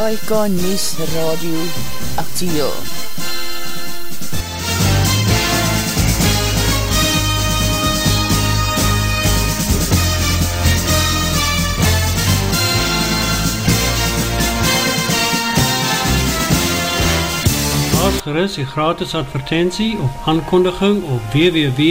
SAIK Nies Radio Actiel. Plaas gerust die gratis advertentie of aankondiging op www.v.co.za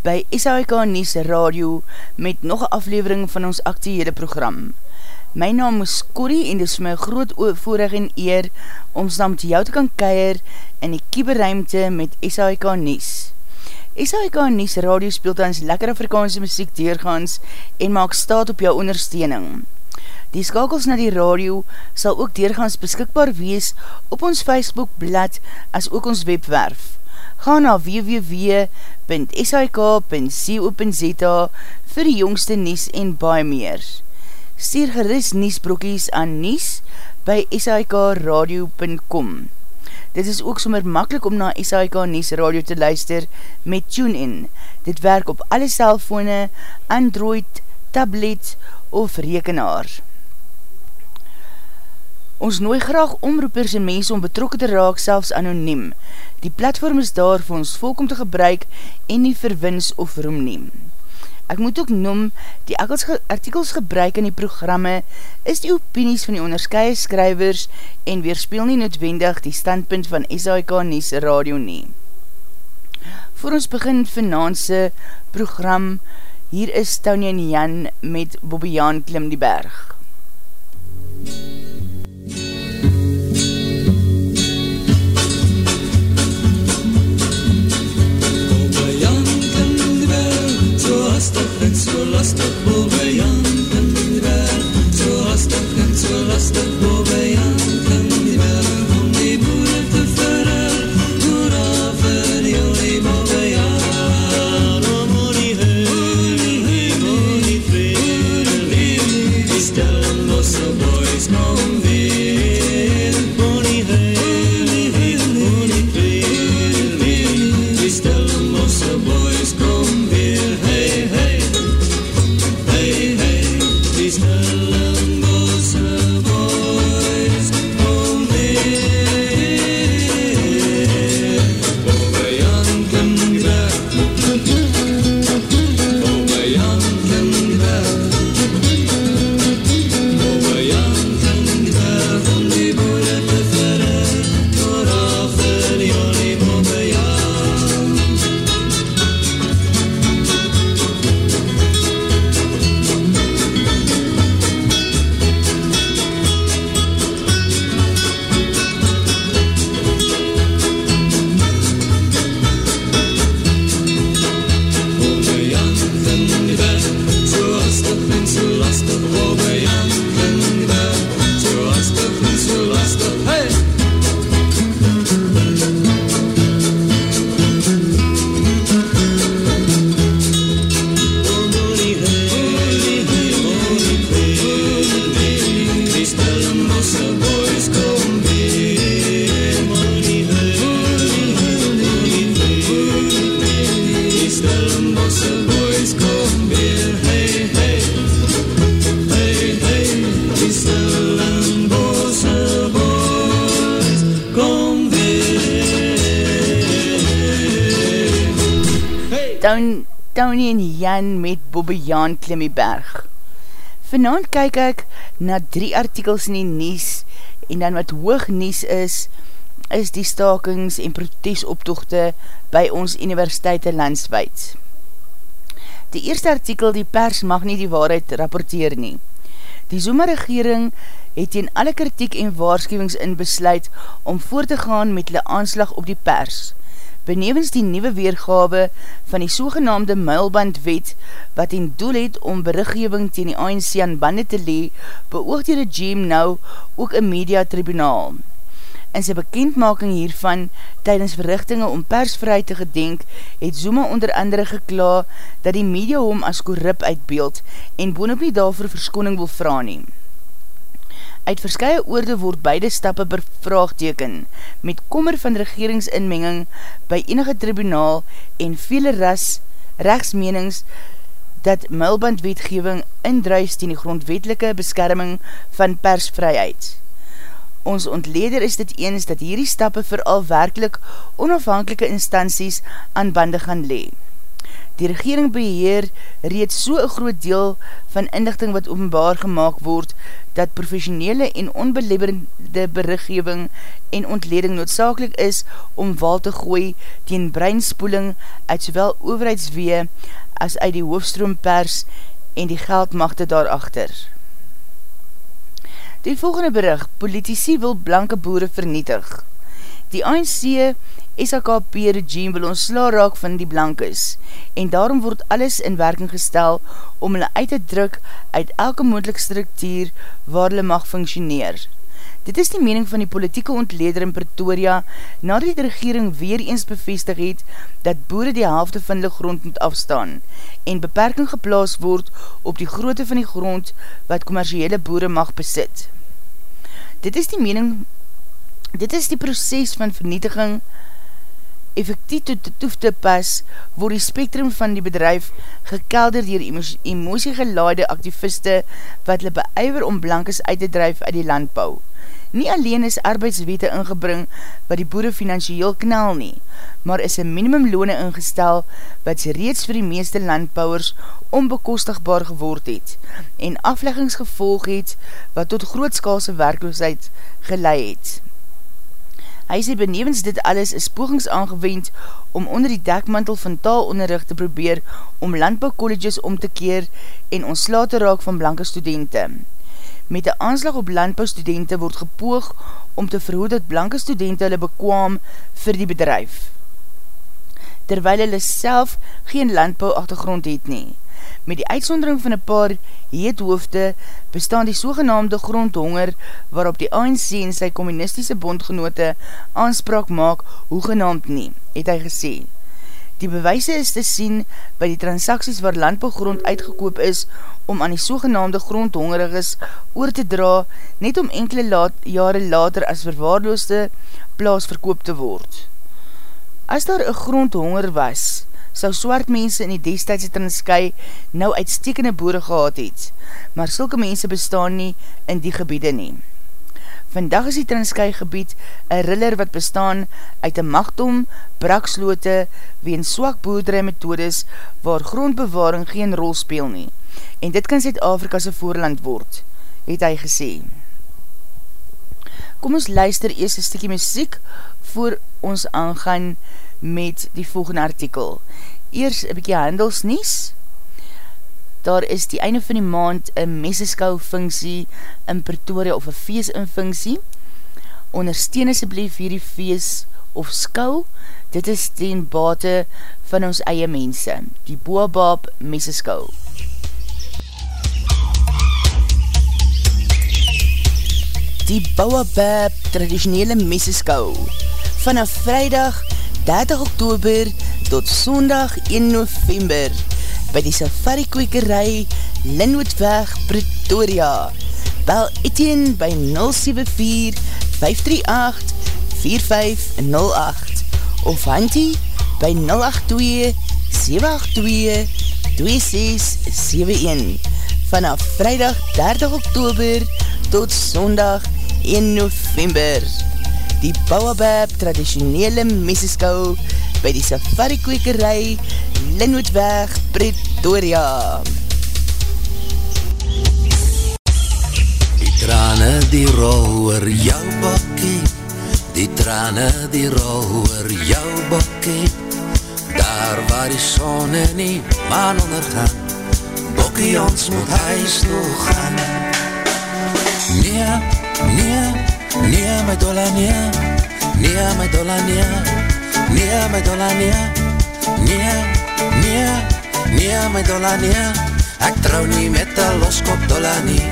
by SAIK Nies Radio met nog een aflevering van ons actiehede program. My naam is Corrie en dit is my groot voorig en eer om saam met jou te kan keir in die kieberuimte met SAIK Nies. SAIK Nies Radio speelt ons lekker Afrikaanse muziek deurgaans en maak staat op jou ondersteuning. Die skakels na die radio sal ook deurgaans beskikbaar wees op ons Facebookblad as ook ons webwerf. Ga na www.sik.co.za vir die jongste nies en baie meer. Stuur geris niesbroekies aan nies by sikradio.com Dit is ook sommer makkelijk om na SIK Nies Radio te luister met TuneIn. Dit werk op alle cellfone, Android, tablet of rekenaar. Ons nooi graag omroepers en mense om betrokken te raak, selfs anoniem. Die platform is daar vir ons volk om te gebruik en nie verwins of roem neem. Ek moet ook noem, die artikels gebruik in die programme is die opinies van die onderskeie skrywers en weerspeel nie noodwendig die standpunt van SAIK Nies Radio nie. Voor ons begin finanse program, hier is Tony en Jan met Bobbejaan Klim die Berg. Lastig en so lastig boven Jan in die berg, so lastig en so lastig Tony en Jan met Bobbejaan Klimmieberg. Vanavond kyk ek na drie artikels in die Nies en dan wat hoog Nies is, is die stakings en protesoptochte by ons universiteite landswijd. Die eerste artikel, die pers mag nie die waarheid rapporteer nie. Die Zuma regering het in alle kritiek en waarschuwings in besluit om voort te gaan met hulle aanslag op die pers. Benevens die nieuwe weergawe van die sogenaamde muilbandwet wat in doel het om berichtgeving teen die ANC aan bande te lee, beoog die regime nou ook een media tribunaal. In sy bekendmaking hiervan, tydens verrichtinge om persvryheid te gedenk, het Zuma onder andere gekla dat die media hom as korrup uitbeeld en boonop nie daarvoor verskoning wil vraag neem. Uit verskye oorde word beide stappe bevraagteken, met kommer van regeringsinmenging by enige tribunaal en vele ras, rechtsmenings dat muilbandwetgeving indruis ten die grondwetelike beskerming van persvryheid. Ons ontleder is dit eens dat hierdie stappe vooral werkelijk onafhankelike instanties aan bande gaan lee. Die regering beheer reeds so een groot deel van inlichting wat openbaar gemaakt word, dat professionele en onbelibberende berichtgeving en ontleding noodzakelik is om wal te gooi teen breinspoeling uit sowel overheidswee as uit die hoofstroompers en die geldmachte daarachter. Die volgende bericht, politici wil blanke boere vernietig. Die ANC SAKP regime wil ontsla raak van die blankes en daarom word alles in werking gestel om hulle uit te druk uit elke moedelijk structuur waar hulle mag functioneer. Dit is die mening van die politieke ontleder in Pretoria nadat die regering weer eens bevestig het dat boere die helfte van hulle grond moet afstaan en beperking geplaas word op die grootte van die grond wat commerciële boere mag besit. Dit is die mening, dit is die proces van vernietiging effectief toe te toef te pas, word die spektrum van die bedrijf gekelder dier emosie gelaade activiste wat hulle beuiver om blankes uit te drijf uit die landbouw. Nie alleen is arbeidswete ingebring wat die boere financieel knal nie, maar is een minimumloone ingestel wat reeds vir die meeste landbouwers onbekostigbaar geword het en afleggingsgevolg het wat tot grootskalse werkloosheid geleid het. Hy sê benevens dit alles is pogings aangewend om onder die dekmantel van taalonderricht te probeer om landbouwcolleges om te keer en ontsla te raak van blanke studenten. Met die aanslag op landbouwstudenten word gepoog om te verhoed dat blanke studenten hulle bekwaam vir die bedrijf. Terwyl hulle self geen landbouwachtergrond het nie. Met die uitsondering van een paar heethoofde bestaan die sogenaamde grondhonger waarop die ANC en sy communistische bondgenote aanspraak maak hoegenaamd nie, het hy gesê. Die bewijse is te sien by die transacties waar landbouwgrond uitgekoop is om aan die sogenaamde grondhongeriges oor te dra net om enkele laat, jare later as verwaarloosde plaas verkoop te word. As daar een grondhonger was, sou swart mense in die destijdse transkei nou uitstekende boere gehad het, maar sulke mense bestaan nie in die gebiede nie. Vandag is die transkei gebied een riller wat bestaan uit een machtom, brakslote, ween swak boerderij methodes waar grondbewaring geen rol speel nie, en dit kan Zuid-Afrika'se voorland word, het hy gesê. Kom ons luister eers een stikkie muziek voor ons aangaan met die volgende artikel. Eers een bykie handelsnies. Daar is die einde van die maand een meseskou funksie in Pretoria of een feest in funksie. Ondersteun asjeblief hierdie feest of skou. Dit is ten bate van ons eie mense. Die Boabab meseskou. Die Boabab traditionele meseskou. Vanaf vrijdag 30 oktober tot sondag 1 november by die safari kwekerij Linwoodweg Pretoria. Bel Etienne by 074-538-4508 of Hantie by 082-782-2671 vanaf vrijdag 30 oktober tot sondag 1 november. Die Bouwabab traditionele meseskou by die safari kwekerij Linwoodweg, Pretoria. trane die rol oor jou bakkie. Die trane die rol oor jou bakkie. Daar waar die son en die maan ondergaan Bokkie ons moet huis toe gaan. Nee, nee, nee my dolla nee Nee my dolla nee Nee my dolla nee Nee, nee, nee my dolla nee Ek trou nie met een loskop dolla nie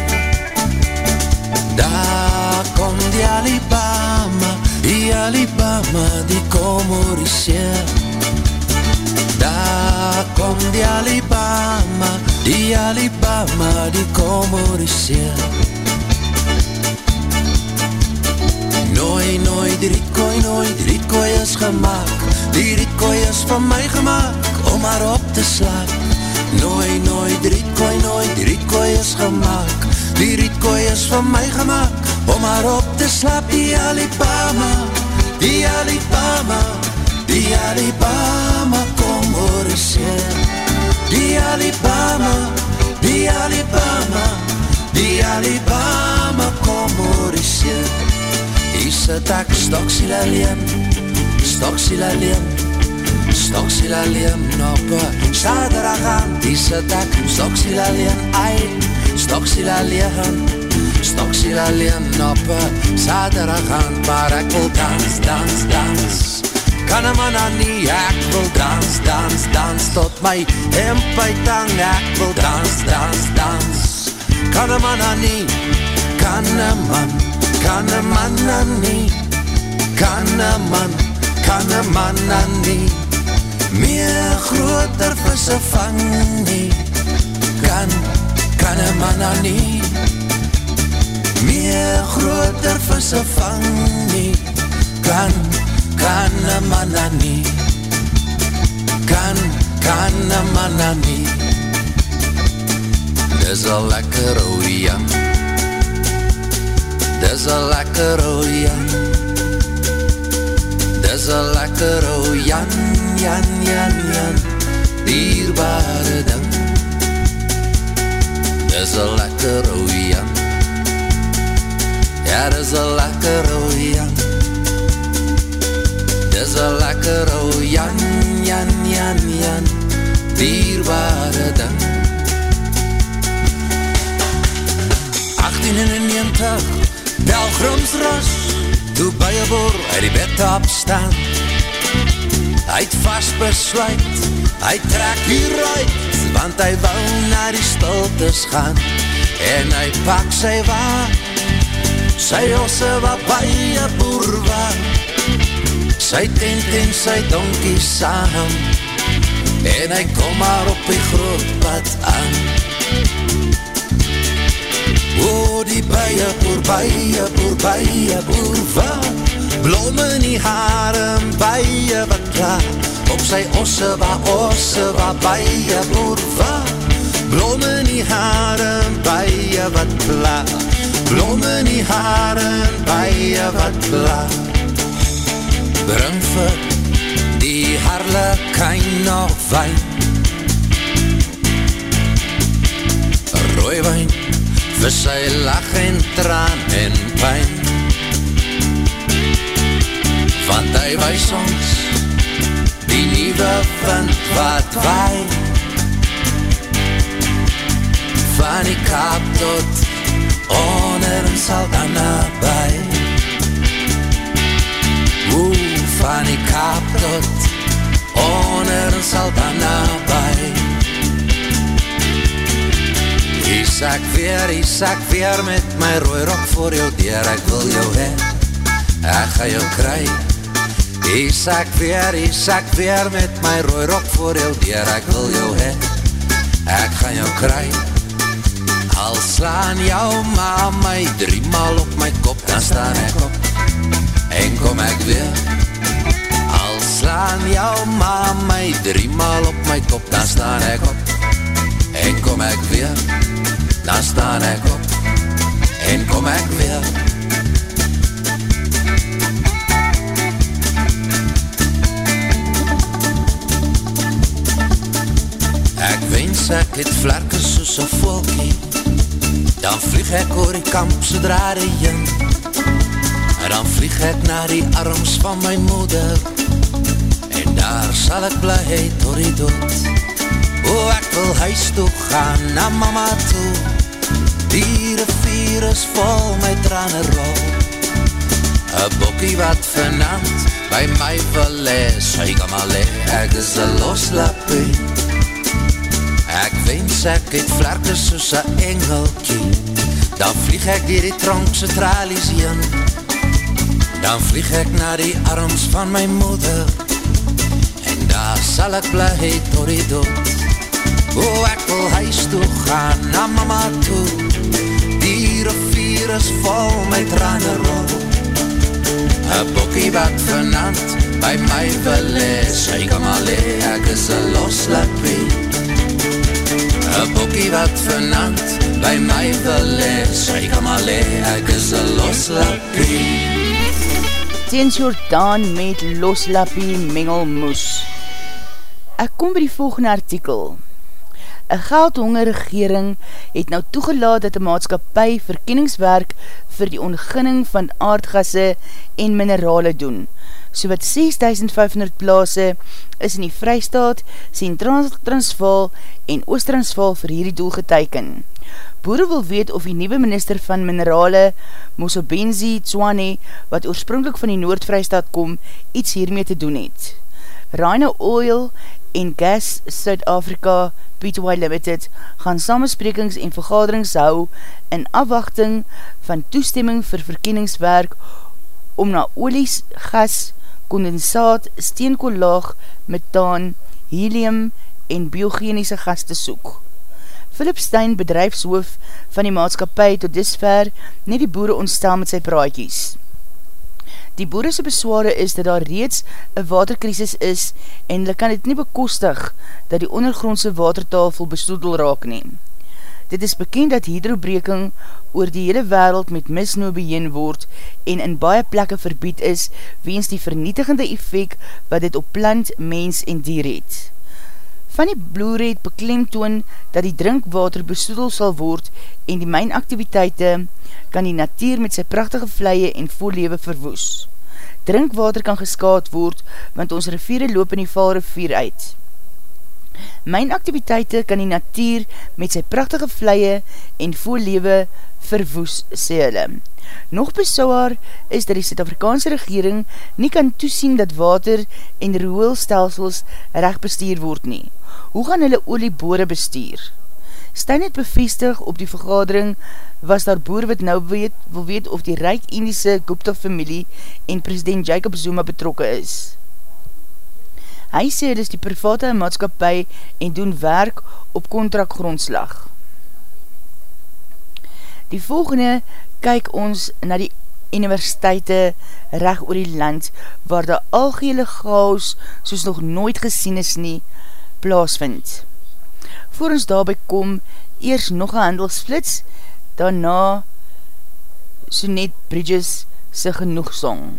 Daar kom die Alibama, die Alibama, die komoriseer. Daar kom die Alibama, die Alibama, die komoriseer. Nooi, nooi, die rietkooi, nooi, die rietkooi is gemaakt. Die rietkooi is van my gemaakt, om haar op te slaap. Nooi, nooi, die rietkooi, nooi, die rietkooi is gemaakt. Die rietkooi is van my gemaakt Om haar op te slaap Die Alibama Die Alibama Die Alibama Kom oor seer Die Alibama Die Alibama Die Alibama Kom oor seer Hier sit ek stoksiel alleen Stoksiel alleen Stoksiel alleen op Saterdag aan Die sit ek stoksiel alleen Ai Stoksiel alleen, stoksiel alleen op Saterdag aan, maar ek wil dans, dans, dans. Kan een man aan nie, ek wil dans, dans, dans. Tot my hempuitang, ek wil dans, dans, dans. Kan een man aan nie, kan een man, nie Kan een man, kan een man aan nie Meer groter visse vang nie Kan, kan een man aan nie Meer groter visse vang nie Kan, kan een man aan nie Kan, kan een man aan nie Dis al lekker o oh jam Dis al lekker o oh jam Dis al lekker o oh jan, jan, jan, jan. Dierbare ding. Dis a lekker ouwe Jan. Ja, dis a lekker ouwe Jan. Dis a lekker ouwe Jan, Jan, Jan, Jan. Dierbare ding. 1890 Pelgrimsras Toe by een boor uit die bed opstaan. Hy het vast besluit Hy trek hieruit Want hy wou na die stiltes gaan. En hy pak sy waar Sy osse wat by een boer waar Sy tent en sy donkie saam En hy kom maar op die groot pad aan O die bije boer, bije boer, bije boer waar Blom in die haare, bije wat klaar Op sy osse waar osse waar bije boer waar Blom in die haare, bije wat klaar Blom in die haare, bije wat klaar Bring vir die harlekijn nog wijn Rooi wijn vir sy lach en traan en pijn. Want hy wees ons die nieuwe vind wat waai Van die kaap tot onder en Saldana by Oeh, van die kaap tot onder en Saldana by Is ek weer, is ek weer met my rooi rok voor jou deur, ek wil jou heen, ek ga jou kry. Is ek weer, is ek weer met my rooi rok voor jou deur, ek wil jou heen, ek ga jou kry. Al slaan jou ma my drie maal op my kop, dan staan ek op, en kom ek weer. Al slaan jou ma my drie maal op my kop, dan staan ek op, en kom ek weer dan staan ek op en kom ek weer. Ek wens ek het vlerke soos een volkie Dan vlieg ek oor die kamp sodra die jyn En dan vlieg ek na die arms van my moeder. En daar sal ek bly door die dood ek wil huis toe gaan na mama toe. Die rivier is vol my trane rol. Een bokkie wat vanand by my wil lees Hy kan maar le, ek is een loslapie. Ek wens ek het vlerkes soos een engelkie Dan vlieg ek dier die tronkse tralies heen. Dan vlieg ek na die arms van my moeder. En daar sal ek bly door die dood O ek wil huis toe gaan na mama toe. Die rivier is vol my trane rol Een bokkie wat vanand by my wil lees Hy kan maar le, ek is een loslapie Een bokkie wat vanand by my wil lees Sy kan maar le, ek is een loslappie Teens Jordaan met loslappie mengelmoes. Ek kom by die volgende artikel Een geldhonger regering het nou toegelaat dat die maatskapie verkenningswerk vir die onginning van aardgasse en minerale doen so wat 6500 plaase is in die Vrystaat, Centraal-Transvaal en Oost-Transvaal vir hierdie doel geteiken. Boere wil weet of die nieuwe minister van minerale, Mosobenzi Tswane, wat oorspronkelijk van die Noord-Vrystaat kom, iets hiermee te doen het. Rhino Oil en Gas South-Africa Pty Limited gaan samensprekings en vergaderings hou in afwachting van toestemming vir verkenningswerk om na olies, gas, kondensaat, steenkollaag, methaan, helium en biogeniese gas te soek. Philip Stein, bedrijfshoof van die maatskapie tot disver, net die boere ontstel met sy praatjies. Die boerese besware is dat daar reeds een waterkrisis is en hulle kan het nie bekostig dat die ondergrondse watertafel bestoedel raak neem. Dit is bekend dat hydrobreking oor die hele wereld met misnoo beheen word en in baie plekke verbied is weens die vernietigende effect wat dit op plant, mens en dier het. Van die bloered beklemtoon dat die drinkwater bestoedel sal word en die mijnaktiviteite kan die natuur met sy prachtige vleie en voorlewe verwoes. Drinkwater kan geskaad word want ons riviere loop in die valrivier uit. Myn activiteite kan die natuur met sy prachtige vleie en voorlewe verwoes, sê hulle. Nog besaar is dat die Suid-Afrikaanse regering nie kan toesien dat water en rooilstelsels recht bestuur word nie. Hoe gaan hulle oliebore bestuur? Stein het bevestig op die vergadering was daar boer wat nou weet, wil weet of die rijk Indische Gupta familie en president Jacob Zuma betrokke is. Hy sê dit is die private maatskapie en doen werk op contractgrondslag. Die volgende kyk ons na die universiteite recht oor die land waar die algehele chaos soos nog nooit gesien is nie plaasvind. Voor ons daarby kom, eers nog een handelsflits, daarna Sonet Bridges sy genoegsong.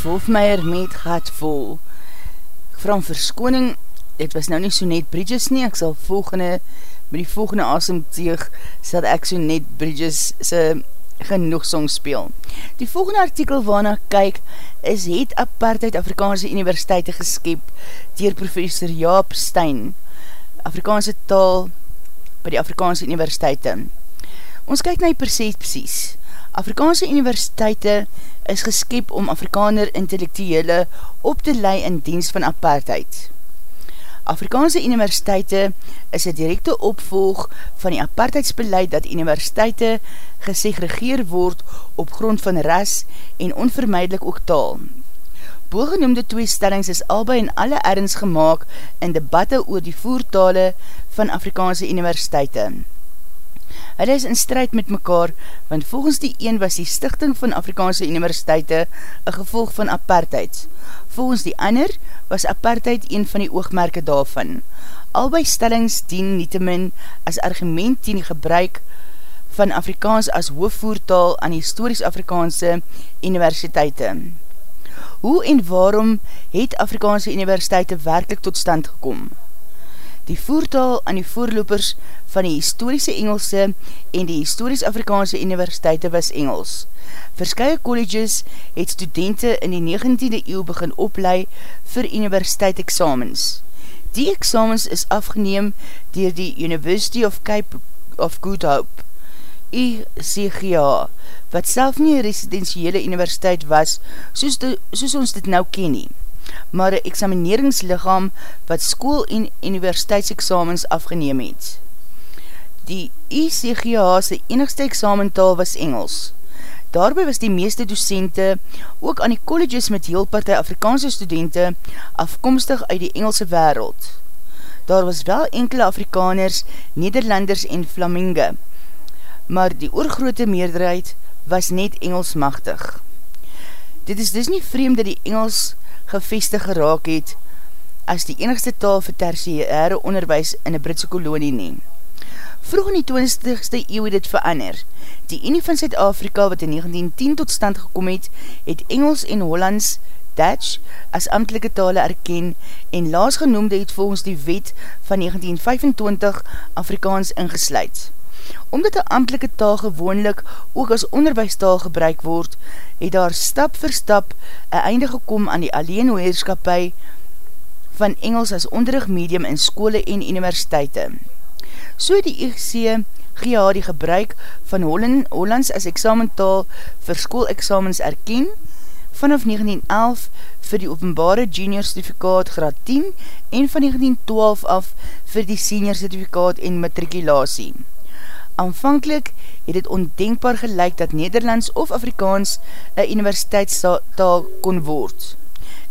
Steve Hofmeyer met Gat Vol. Ek vraag verskoning, dit was nou nie so net Bridges nie, ek sal volgende, met die volgende asemteeg, sal ek so net Bridges sy genoeg song speel. Die volgende artikel waarna kyk, is het apartheid Afrikaanse universiteite geskep dier professor Jaap Stein, Afrikaanse taal by die Afrikaanse universiteite. Ons kyk na die percepties. Afrikaanse universiteite is geskep om Afrikaner intellectuele op te lei in diens van apartheid. Afrikaanse universiteite is een directe opvolg van die apartheidsbeleid dat universiteite gesegregeer word op grond van ras en onvermijdelik ook taal. Boogenoemde twee stellings is albei in alle ergens gemaakt in debatte oor die voertale van Afrikaanse universiteite. Hulle is in strijd met mekaar, want volgens die een was die stichting van Afrikaanse universiteite een gevolg van apartheid. Volgens die ander was apartheid een van die oogmerke daarvan. Albei stellings dien nie te min as argument teen die gebruik van Afrikaans as hoofvoertaal aan historisch Afrikaanse universiteite. Hoe en waarom het Afrikaanse universiteite werkelijk tot stand gekom? Die voertaal aan die voorlopers van die historische Engelse en die historisch Afrikaanse universiteite was Engels. Verskye colleges het studenten in die 19e eeuw begin oplei vir universiteit examens. Die examens is afgeneem dier die University of Cape of Good Hope, UCGA, wat self nie een residentiële universiteit was, soos, de, soos ons dit nou ken nie, maar een examineringslichaam wat school en universiteitsexamens afgeneem het. Die UCGA'se enigste examentaal was Engels. Daarby was die meeste docente ook aan die colleges met heel partij Afrikaanse studenten afkomstig uit die Engelse wereld. Daar was wel enkele Afrikaners, Nederlanders en Flaminge, maar die oorgrote meerderheid was net Engels machtig. Dit is dus nie vreemd dat die Engels gevestig geraak het as die enigste taal vir tertiaire onderwijs in die Britse kolonie neem. Vroeg in die 20ste eeuw het dit verander. Die Unie van Zuid-Afrika wat in 1910 tot stand gekom het, het Engels en Hollands Dutch as amtelike tale erken en laas genoemde het volgens die wet van 1925 Afrikaans ingesluid. Omdat die amtelike taal gewoonlik ook as onderwijstaal gebruik word, het daar stap vir stap een einde gekom aan die alleenhoerskapie van Engels as onderrigmedium in skole en universiteite. So die IGC GA die gebruik van Holland, Hollands as examentaal vir schoolexamens erken, vanaf 1911 vir die openbare junior certificaat graad 10 en van 1912 af vir die senior certificaat en matrikulatie. Aanvankelijk het het ondenkbaar gelijk dat Nederlands of Afrikaans een universiteitstaal kon word.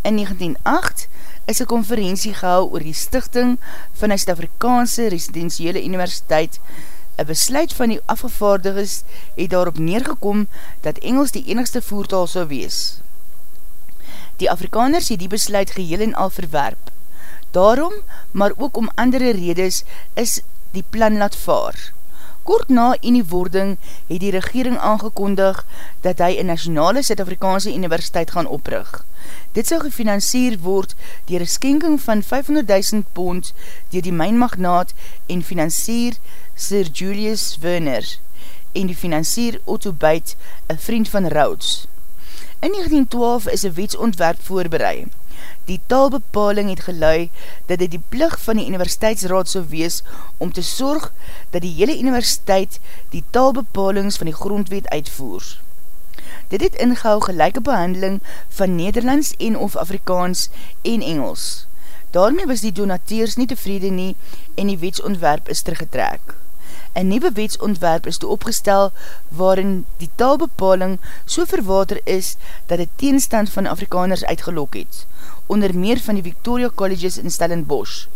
In 1908 is een konferentie gehou oor die stichting van die Stafrikaanse Residentiële Universiteit. Een besluit van die afgevaardigers het daarop neergekom dat Engels die enigste voertaal sou wees. Die Afrikaners het die besluit geheel en al verwerp. Daarom, maar ook om andere redes, is die plan laat vaar. Kort na uniewording het die regering aangekondig dat hy een nationale Zuid-Afrikaanse universiteit gaan oprig. Dit sal gefinancier word dier een skenking van 500.000 pond dier die mijnmagnaat en financier Sir Julius Werner en die financier Otto Byt, een vriend van Rhodes. In 1912 is een wetsontwerp voorbereid. Die taalbepaling het gelui dat dit die plig van die universiteitsraad so wees om te sorg dat die hele universiteit die taalbepalings van die grondwet uitvoer. Dit het ingehou gelijke behandeling van Nederlands en of Afrikaans en Engels. Daarmee was die donateers nie tevrede nie en die wetsontwerp is teruggetrek. Een nieuwe wetsontwerp is toe opgestel waarin die taalbepaling so verwater is dat het teenstand van Afrikaners uitgelok het, onder meer van die Victoria Colleges in Stellenbosch.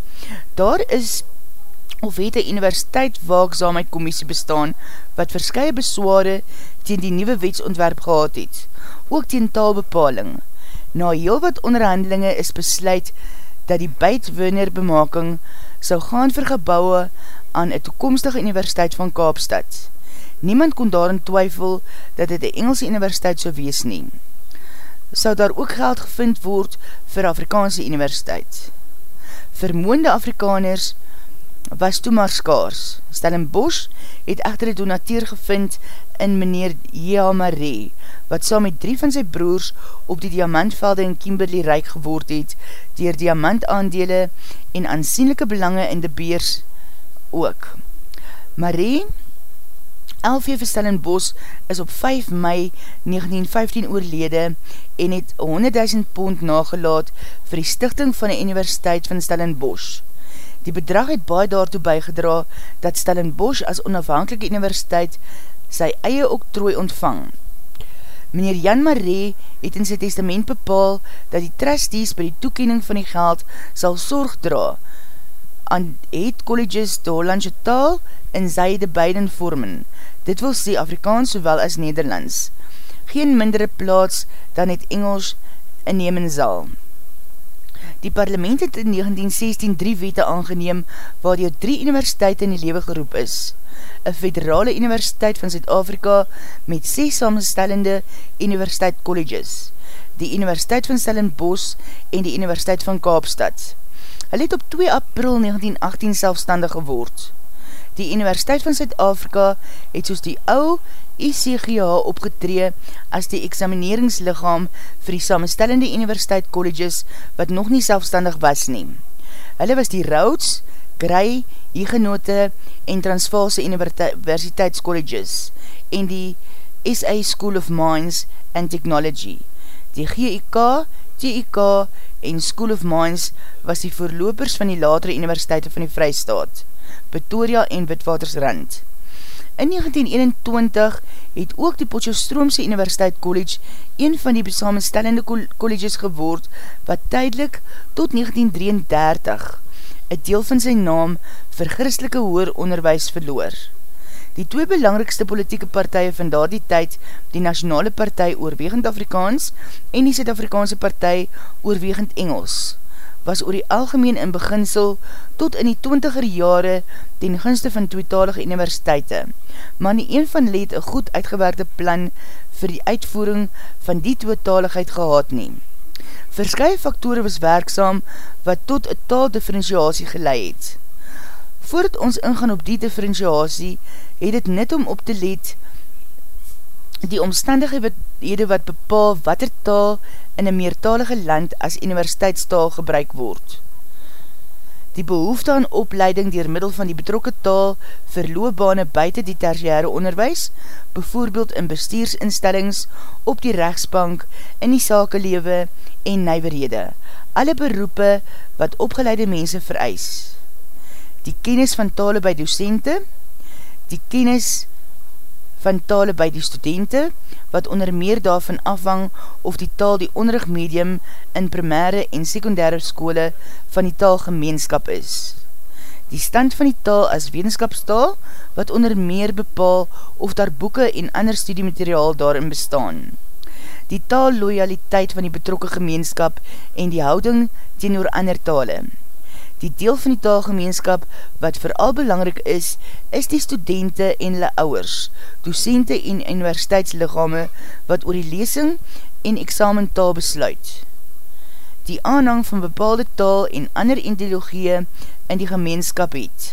Daar is of het een universiteit waakzaamheid commissie bestaan wat verskye besware teen die nieuwe wetsontwerp gehad het, ook teen taalbepaling. Na heel wat onderhandelinge is besluit dat die buitwinnerbemaking sal gaan vir gebouwe aan een toekomstige universiteit van Kaapstad. Niemand kon daarin twyfel dat dit een Engelse universiteit so wees neem. sal daar ook geld gevind word vir Afrikaanse Universiteit. Vermoonde Afrikaners was toe maar skaars. Stellenbosch het echter een donateer gevind in meneer J.A. Marais, wat saam met drie van sy broers op die diamantvelde in Kimberley rijk geword het, dier diamantaandele en aansienlijke belange in de beers ook. Marais 11 jaar verstel Bos is op 5 mei 1915 oorlede en het 100.000 pond nagelaat vir die stichting van die Universiteit van Stellenbosch. Die bedrag het baie daartoe bygedra dat Stellenbosch as onafhankelike universiteit sy eie oktrooi ontvang. Meneer Jan Marais het in sy testament bepaal dat die trustees by die toekening van die geld sal sorg dra aan het colleges de Hollandse taal in sy de beiden vormen, dit wil sê Afrikaans sowel as Nederlands, geen mindere plaats dan het Engels innemen sal. Die parlement het in 1916 drie wete aangeneem waar die drie universiteit in die lewe geroep is. Een federale universiteit van Zuid-Afrika met 6 samenstellende universiteit colleges, die universiteit van Stellenbosch en die universiteit van Kaapstad. Hy het op 2 april 1918 selfstandig geword. Die Universiteit van Zuid-Afrika het soos die ou ICGH opgetree as die examineringslichaam vir die samenstellende universiteit colleges wat nog nie selfstandig was neem. Hulle was die Rhodes, Grey, Higenote en Transvaalse Universiteitscolleges en die SA School of Mines and Technology. Die GIK, TIK en School of Mines was die voorlopers van die latere universiteite van die Vrystaat. Pretoria en Witwatersrand. In 1921 het ook die Potjofstroomse Universiteit College een van die besamenstellende colleges geword wat tydelik tot 1933 een deel van sy naam vir christelike hoer onderwijs verloor. Die twee belangrikste politieke partije van daar die tyd, die Nationale Partij oorwegend Afrikaans en die Zuid-Afrikaanse Partij oorwegend Engels, was oor die algemeen in beginsel tot in die twintiger jare ten gunste van tweetalige universiteite, maar nie een van leed een goed uitgewerkte plan vir die uitvoering van die tweetaligheid gehad neem. Verskye faktore was werkzaam wat tot een taaldifferentiatie geleid het. Voordat ons ingaan op die differentiatie, het het net om op te let die omstandighede wat bepaal wat er taal in een meertalige land as universiteitstaal gebruik word. Die behoefte aan opleiding dier middel van die betrokke taal vir loopbane buiten die tertiaire onderwijs, bijvoorbeeld in bestuursinstellings, op die rechtsbank, in die sakelewe en nijverhede, alle beroepe wat opgeleide mense vereis. Die kennis van tale by docente, die kennis van tale by die studente, wat onder meer daarvan afhang of die taal die onderrigmedium in primaire en secundaire skole van die taalgemeenskap is. Die stand van die taal as wetenskapstaal, wat onder meer bepaal of daar boeke en ander studiemateriaal daarin bestaan. Die taalloyaliteit van die betrokke gemeenskap en die houding teenoor ander tale. Die deel van die taalgemeenskap wat vooral belangrik is, is die studente en hulle ouwers, docente en universiteitsliggame wat oor die lesing en examentaal besluit. Die aanhang van bepaalde taal en ander ideologieë in die gemeenskap het.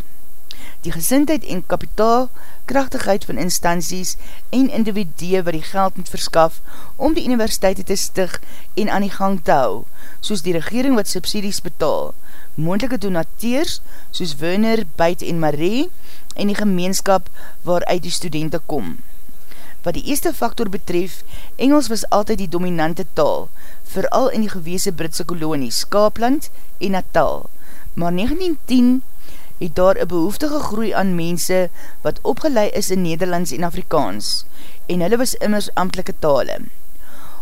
Die gezindheid en kapitaalkrachtigheid van instanties en individue wat die geld moet verskaf om die universiteite te stig en aan die gang te hou, soos die regering wat subsidies betaal, moendelike donateers soos Werner, Byt en Marie en die gemeenskap waaruit die studenten kom. Wat die eerste factor betref, Engels was altyd die dominante taal, vooral in die geweese Britse kolonies, Kaapland en Natal. Maar 1910 het daar een behoeftige groei aan mense wat opgeleid is in Nederlands en Afrikaans, en hulle was immers amtelike tale.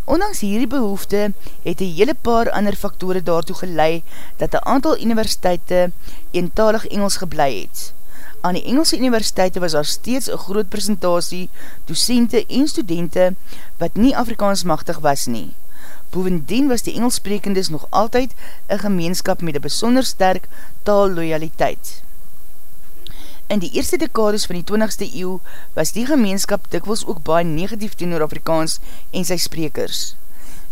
Ondanks hierdie behoefte het een hele paar ander faktore daartoe gelei dat een aantal universiteite eentalig Engels geblei het. Aan die Engelse universiteite was daar steeds een groot presentatie docente en studente wat nie Afrikaans machtig was nie. Bovendien was die Engelsprekendes nog altyd een gemeenskap met een besonder sterk taalloyaliteit. In die eerste dekades van die 20ste eeuw was die gemeenskap dikwels ook baie negatief ten Afrikaans en sy sprekers.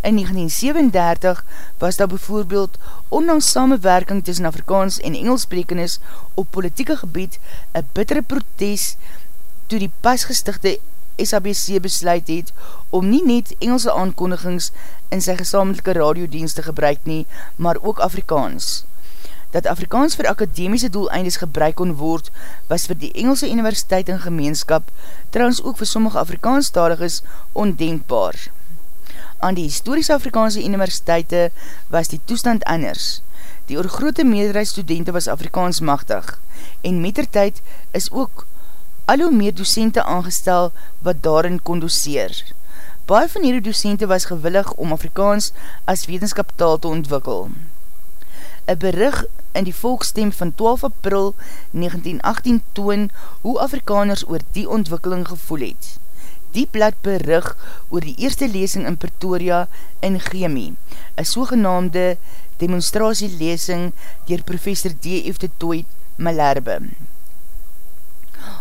In 1937 was daar bijvoorbeeld ondanks samenwerking tussen Afrikaans en Engelsprekenis op politieke gebied een bittere protest toe die pasgestigde SABC besluit het om nie net Engelse aankondigings in sy gesamelike radiodienst te gebruik nie, maar ook Afrikaans. Dat Afrikaans vir akademiese doeleindes gebruik kon word, was vir die Engelse Universiteit en Gemeenskap, trouwens ook vir sommige Afrikaanstaliges, ondenkbaar. Aan die historische Afrikaanse universiteite was die toestand anders. Die oor grote meerderheid studenten was Afrikaans machtig, en metertijd is ook al hoe meer docente aangestel wat daarin kondoseer. Baie van hierdie docente was gewillig om Afrikaans as wetenskaptaal te ontwikkel. Een berig in die volkstem van 12 april 1918 toon hoe Afrikaners oor die ontwikkeling gevoel het. Die blad berig oor die eerste lesing in Pretoria in Chemie, een sogenaamde demonstratielesing dier professor D.F. de Toit Malherbe.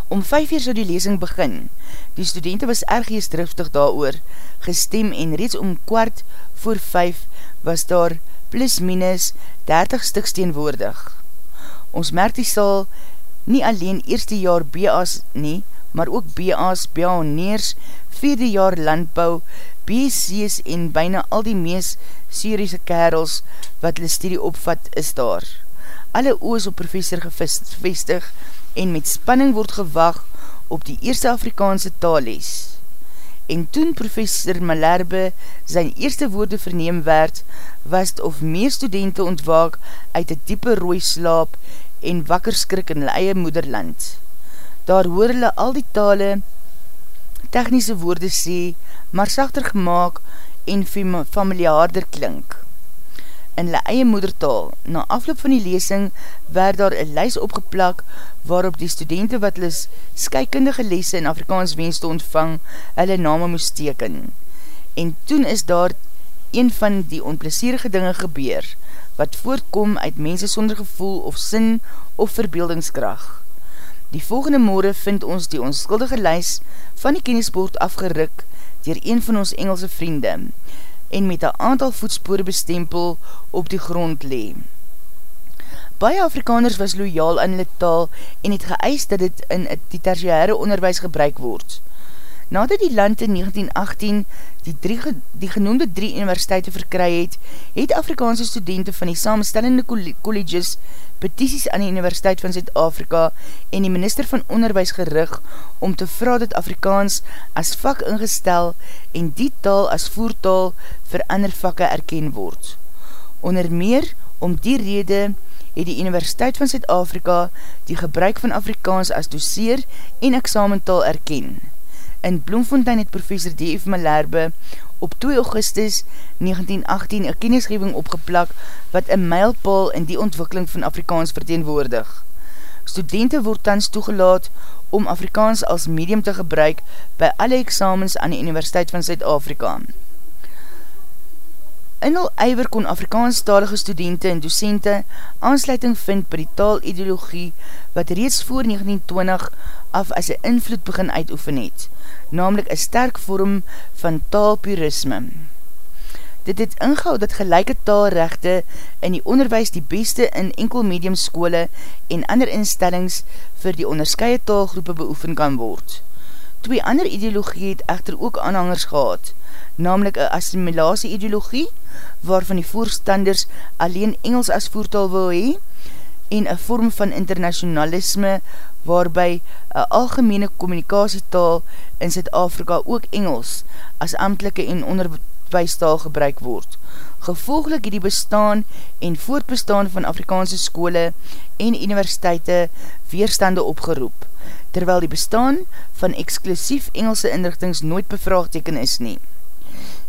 Om 5 uur so die lesing begin. Die studenten was erg geestdriftig daar oor, gestem en reeds om kwart voor 5 was daar plus minus 30 stik steenwoordig. Ons merk die saal nie alleen eerste jaar BA's nie, maar ook BA's, BA'neers, vierde jaar landbou, BC's en byna al die mees seriese kerels wat hulle studie opvat is daar. Alle oos op professor gevestig en met spanning word gewag op die eerste Afrikaanse taalies. En toen professor Malherbe sy eerste woorde verneem werd, was het of meer studenten ontwaak uit die diepe rooi slaap en wakker skrik in hulle eie moederland. Daar hoor hulle al die tale technische woorde sê, maar sachter gemaakt en familiaarder klink in hulle eie moedertaal. Na afloop van die lesing werd daar een lys opgeplak waarop die studenten wat hulle skykundige lese in Afrikaans wens te ontvang, hulle name moest teken. En toen is daar een van die onplesierige dinge gebeur, wat voortkom uit mense sonder gevoel of sin of verbeeldingskracht. Die volgende morgen vind ons die onskuldige lys van die kennisboord afgeruk dier een van ons Engelse vriende en met een aantal voetspore bestempel op die grond lee. Baie Afrikaners was loyaal aan hulle taal en het geëist dat dit in die tertiaire onderwijs gebruik word. Nadat die land in 1918 die, drie, die genoemde drie universiteite verkry het, het Afrikaanse studenten van die samenstellende colleges petities aan die Universiteit van Zuid-Afrika en die minister van onderwijs gerig om te vraag dat Afrikaans as vak ingestel en die taal as voertaal vir ander vakke erken word. Onder meer, om die rede, het die Universiteit van Zuid-Afrika die gebruik van Afrikaans as doseer en examentaal erken. In Bloemfontein het professor D.F. Malherbe op 2 augustus 1918 een kennisgeving opgeplak wat een mijlpaal in die ontwikkeling van Afrikaans verteenwoordig. Studenten word tans toegelaat om Afrikaans als medium te gebruik by alle examens aan die Universiteit van Zuid-Afrika. In al eiwer kon Afrikaanstalige studenten en docente aansluiting vind by die taalideologie wat reeds voor 1920 af as een invloed begin uitoefen het namelijk een sterk vorm van taalpurisme. Dit het ingehoud dat gelijke taalrechte in die onderwijs die beste in enkelmediumskole en ander instellings vir die onderscheide taalgroepen beoefen kan word. Twee ander ideologie het echter ook aanhangers gehad, namelijk een assimilatie ideologie, waarvan die voorstanders alleen Engels as voertaal wil hee, en een vorm van internationalisme waarby een algemene communicatietaal in Zuid-Afrika ook Engels as amtelike en onderwijstaal gebruik word. Gevolglik het die bestaan en voortbestaan van Afrikaanse skole en universiteite weerstande opgeroep, terwyl die bestaan van eksklusief Engelse inrichtings nooit bevraagteken is nie.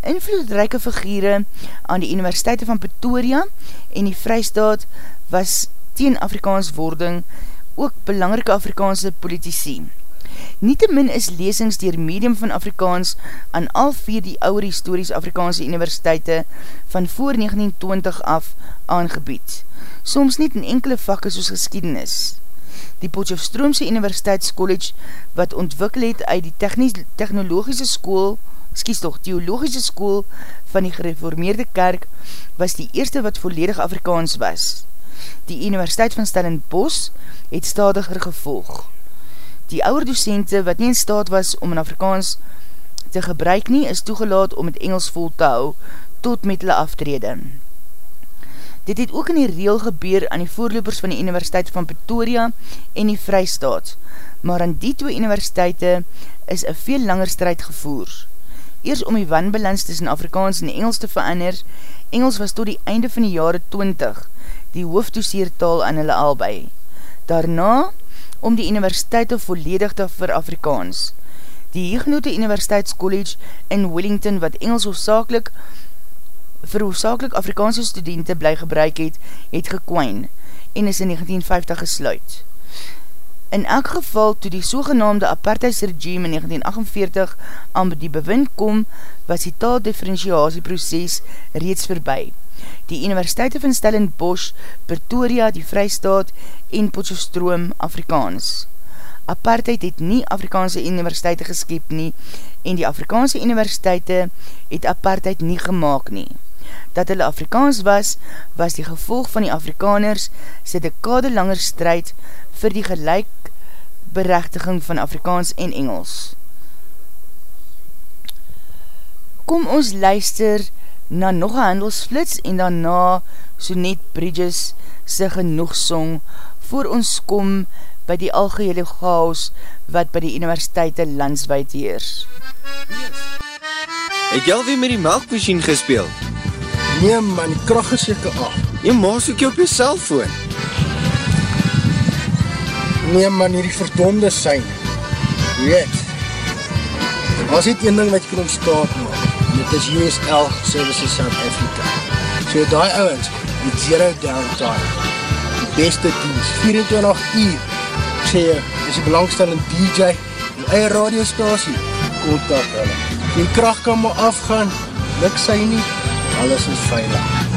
Invloedrijke figure aan die universiteite van Pretoria en die Vrystaat was teen Afrikaans wording ook belangrike Afrikaanse politici. Nietemin is lesings dier medium van Afrikaans aan al vier die ouwe histories Afrikaanse universiteite van voor 1920 af aangebied. Soms niet in enkele vakke soos geschiedenis. Die Potjofstroomse Universiteitscollege wat ontwikkel het uit die technologische school skies toch, theologische school van die gereformeerde kerk was die eerste wat volledig Afrikaans was. Die Universiteit van Stellenbosch het stadiger gevolg. Die ouwe docente wat nie in staat was om in Afrikaans te gebruik nie, is toegelaat om het Engels vol te hou tot met hulle aftrede. Dit het ook in die reel gebeur aan die voorlopers van die Universiteit van Pretoria en die Vrystaat, maar aan die twee universiteite is een veel langer strijd gevoer. Eers om die wanbalans tussen Afrikaans en Engels te verander, Engels was tot die einde van die jare 20 die hoofddoseertaal aan hulle albei. Daarna, om die universiteite volledig te vir Afrikaans. Die Hegenote Universiteitscollege in Wellington, wat Engels hoofdzakelik vir hoofdzakelik Afrikaanse studenten bly gebruik het, het gekwijn en is in 1950 gesluit. In elk geval, toe die sogenaamde apartheidsregime in 1948 aan die bewind kom, was die taaldifferentiatieproces reeds verby. Die Universiteite van Stellenbosch, Pretoria, die Vrystaat en Potjofstroom Afrikaans. Apartheid het nie Afrikaanse universiteite geskep nie en die Afrikaanse universiteite het apartheid nie gemaakt nie. Dat hulle Afrikaans was, was die gevolg van die Afrikaners sy dekade langer strijd vir die gelijkberechtiging van Afrikaans en Engels. Kom ons luister na nog een handelsflits en daarna so net Bridges sy genoegsong voor ons kom by die algehele chaos wat by die universiteite landswijd heers. Het jy alweer met die melkmachine gespeeld? Nee man, die kracht is jyke af. Jy maas ook jy op jy cellfoon. Nee man, hierdie verdonde sein. Weet, was dit een ding wat jy kan ontstaat maak. Dit is USL Services South Africa. So die ouwens, met zero downtime. Die beste dienst, 24 uur. Ek sê jy, is die belangstellende DJ, die eie radiostasie, kontak hulle. Die kracht kan maar afgaan, luk sy nie, alles is veilig.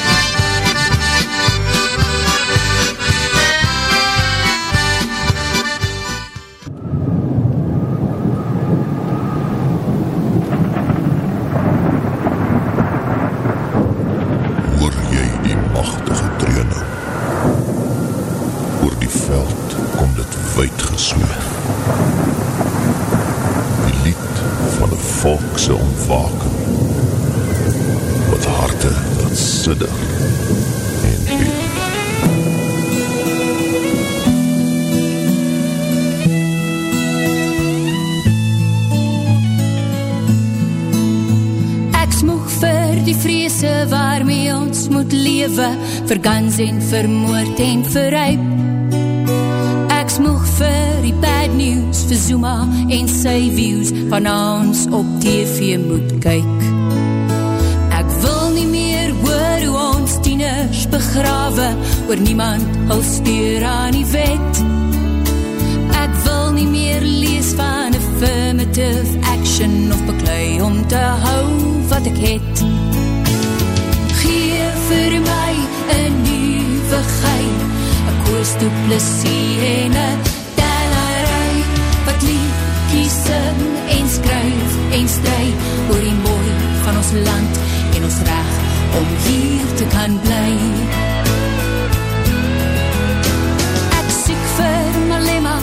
Vir guns en vir moord en vir ryp Ek smoeg vir die bad news Vir Zuma en sy views. Van ons op TV moet kyk. Ek wil nie meer hoor hoe ons tieners begrawe Oor niemand hul steur aan die wet. Ek wil nie meer lees van affirmative action of beklei om te hou wat ek het. Gee vir my gei, een koos toe plesie en een tellerij, wat liedkie sing en skryf en stry oor die mooi van ons land en ons recht om hier te kan bly. Ek siek vir Malema,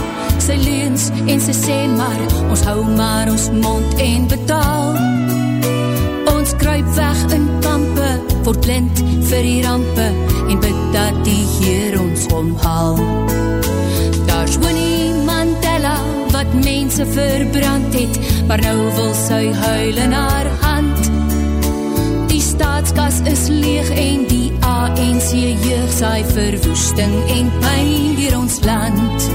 sy leens en sy sê maar, ons hou maar ons mond en betaal. Ons kruip weg in kampe, word blind vir die rampe, en bid dat die Heer ons omhaal. Daar's Winnie Mandela, wat mense verbrand het, maar nou wil sy huil in haar hand. Die staatskas is leeg en die ANC jeug saai verwoesting en pijn dier ons land.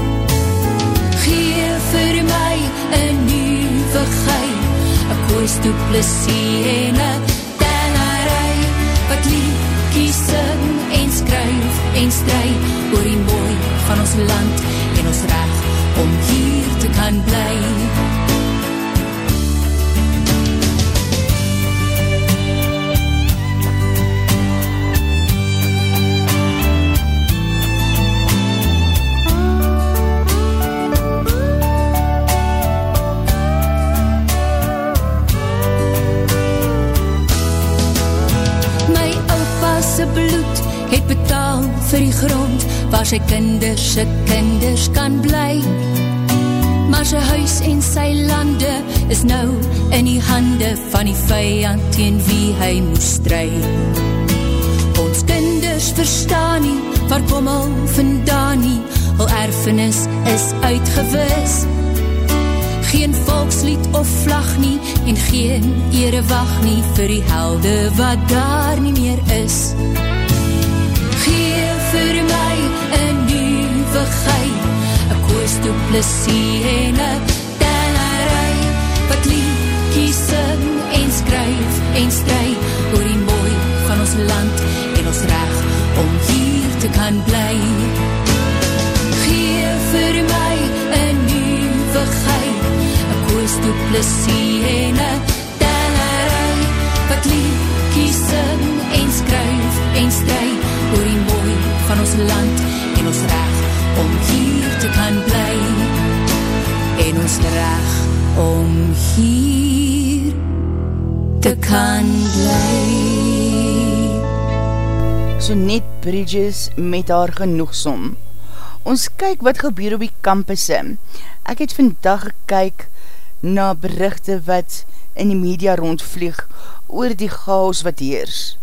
Gee vir my een nieuwe gei, een koos toe plesie en een sy kinders sy kinders kan bly. Maar sy huis en sy lande is nou in die hande van die vijand teen wie hy moest stry. Ons kinders verstaan nie, waar kom al vandaan nie, al erfenis is uitgewis. Geen volkslied of vlag nie, en geen ere wacht nie, vir die helde wat daar nie meer is. Vir my een nieuwe gei, een koos toe plesie en een tellerij, wat liedkie sing en skryf en stry, oor die mooi van ons land en ons recht om hier te kan bly. Geef vir my een nieuwe gei, een koos toe plesie en een tellerij, wat liedkie sing en skryf en stry, oor die van ons land en ons recht om hier te kan bly. En ons recht om hier te kan bly. So net Bridges met haar genoegsom. Ons kyk wat gebeur op die kampusse. Ek het vandag gekyk na berichte wat in die media rondvlieg oor die chaos wat heers.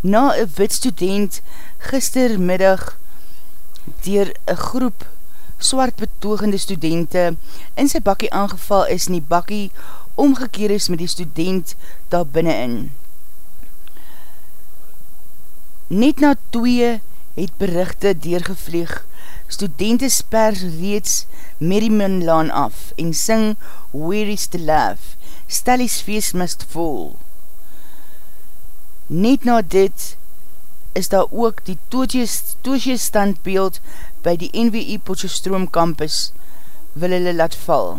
Na een wit student gistermiddag dier een groep swart betogende studente in sy bakkie aangeval is en die bakkie omgekeer is met die student daar binnenin. Net na twee het berichte deurgevlieg, studente spers reeds Merriman Laan af en sing Where is the Love, Stellies feest must fall. Net na dit is daar ook die toosje standbeeld by die NWI Potjestroom campus wil hulle laat val.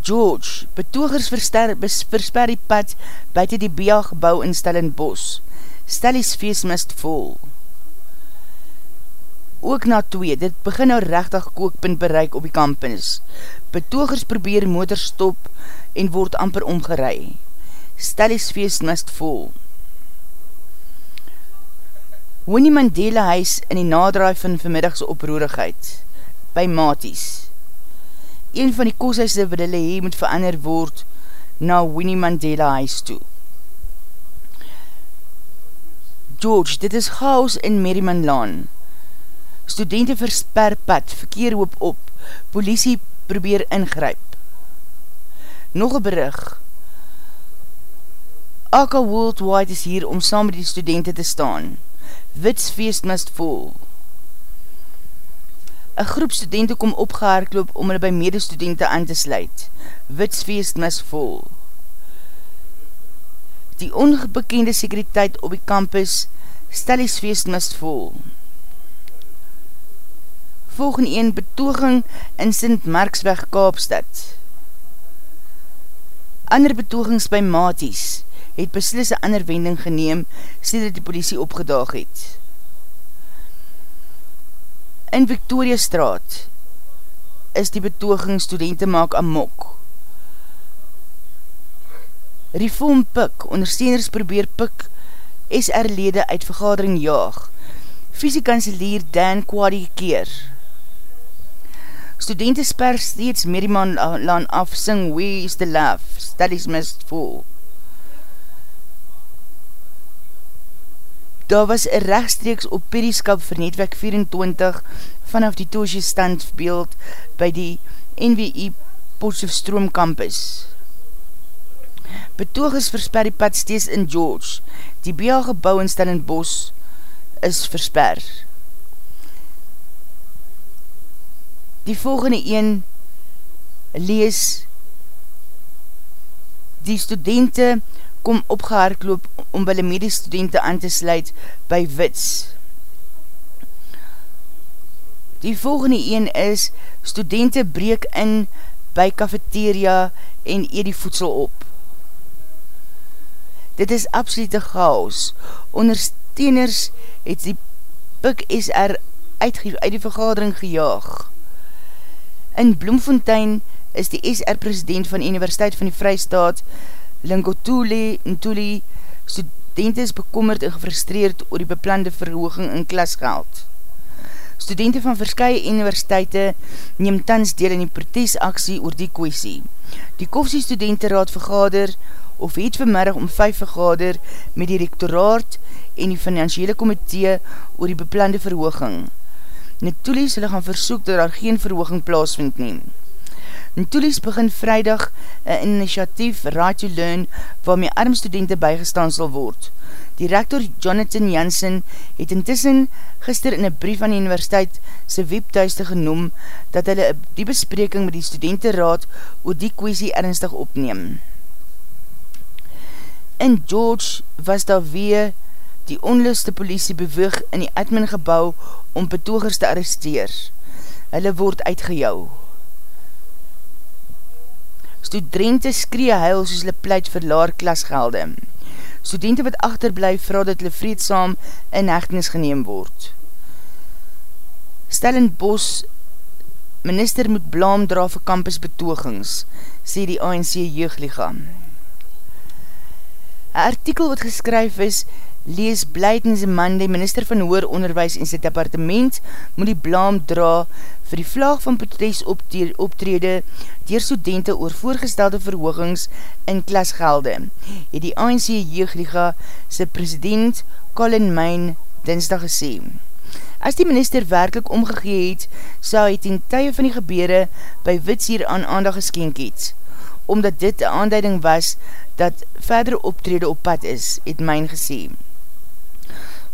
George, betogers versper, versper die pad buiten die BIA gebouw in Stellenbos. Stellies feest mist vol. Ook na twee, dit begin nou rechtig kookpunt bereik op die campus. Betogers probeer motor stop en word amper omgerei. Stellies feest mist vol. Winnie Mandela huis in die nadraai van vanmiddagse oproerigheid. By Maties een van die koshuise wat hulle hee moet verander word na Winnie Mandela huis toe. George, dit is chaos in Merriman Laan. Studenten versper pad, verkeer hoop op, politie probeer ingryp. Nog een berig. Aka Worldwide is hier om saam met die studenten te staan. Wits feest must vol. Een groep studenten kom opgehaarkloop om hulle by medestudenten aan te sluit. Witsfeest mis vol. Die onbekende sekuriteit op die campus Stelliesfeest mis vol. Volgende een betoging in Sint Marksweg Kaapstad. Ander betogings by Maties het beslis een ander wending geneem sê dat die politie opgedaag het in Victoria straat is die betoging studenten maak amok. Reform Pik, ondersteuners probeer Pik SR-lede uit vergadering jaag. Fysiekanselier Dan Kwadi keer. Studenten sper steeds Merriman laan af, sing We is the Love, Studies Must Fall. Daar was een rechtstreeks op periskap vir netwerk 24 vanaf die Toosje standbeeld by die NWI Potsoefstroom campus. Betoog is versper die pad steeds in George. Die BA gebouw in Stellenbos is versper. Die volgende een lees die studenten kom opgehaardloop om by die medestudenten aan te sluit by Wits. Die volgende een is, studenten breek in by cafeteria en eet die voedsel op. Dit is absolute chaos. Ondersteuners het die PIK SR uit, uit die vergadering gejaag. In Bloemfontein is die SR president van Universiteit van die Vrystaat Lingotuli Ntuli student studenten is bekommerd en gefrustreerd oor die beplande verhooging in klasgeld. Studenten van verskye universiteite neem tans deel in die protesaksie oor die kwestie. Die Kofsie Studentenraad vergader of het vanmiddag om 5 vergader met die rektoraat en die financiële komitee oor die beplande verhooging. Netulies hulle gaan versoek dat daar geen verhooging plaasvind neem. Netulies begin vrijdag een initiatief Right to Learn waarmee arm studenten bygestaan sal word. Director Jonathan Jansen het intussen gister in een brief aan die universiteit sy webthuiste genoem dat hulle die bespreking met die studentenraad oor die kwestie ernstig opneem. In George was daar weer die onluste politie bewoog in die admin gebouw om betogers te arresteer. Hulle word uitgejouw. Studenten skree huil soos hulle pleit vir laar klasgelde. Studenten wat achterblijf vraag dat hulle vreedsam in hechtenis geneem word. Stellenbos, minister moet blaam dra vir campus betogings, sê die ANC jeuglichaam. Een artikel wat geskryf is, lees Blydense Mande, minister van Hoor Onderwijs en sy departement, moet die blaam dra vir die vlaag van protest optrede dier studenten oor voorgestelde verhoogings in klasgelde, het die ANC Jeugliga sy president Colin Main dinsdag gesê. As die minister werkelijk omgegee het, sal hy ten tye van die gebeure by wits hier aan aandag geskenk het. Omdat dit een aanduiding was dat verdere optrede op pad is, het myn gesê.